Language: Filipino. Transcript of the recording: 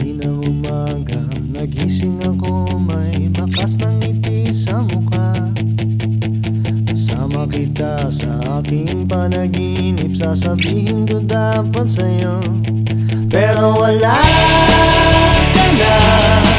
Kaninang umaga, nagising ako May bakas ng ngiti sa mukha. Kasama kita sa aking panaginip Sasabihin ko dapat sa'yo Pero wala ka na.